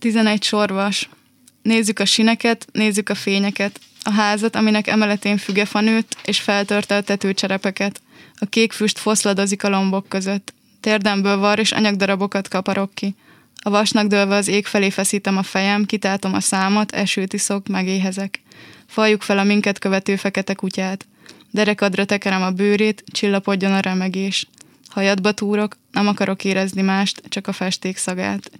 11 sorvas. Nézzük a sineket, nézzük a fényeket, a házat, aminek emeletén fügefa nőtt, és feltörte a tetőcserepeket. A kék füst foszladozik a lombok között. Térdemből var és anyagdarabokat kaparok ki. A vasnak dőlve az ég felé feszítem a fejem, kitátom a számot, esőt iszok, megéhezek. Faljuk fel a minket követő fekete kutyát. Derekadra tekerem a bőrét, csillapodjon a remegés. Hajadba túrok, nem akarok érezni mást, csak a festék szagát.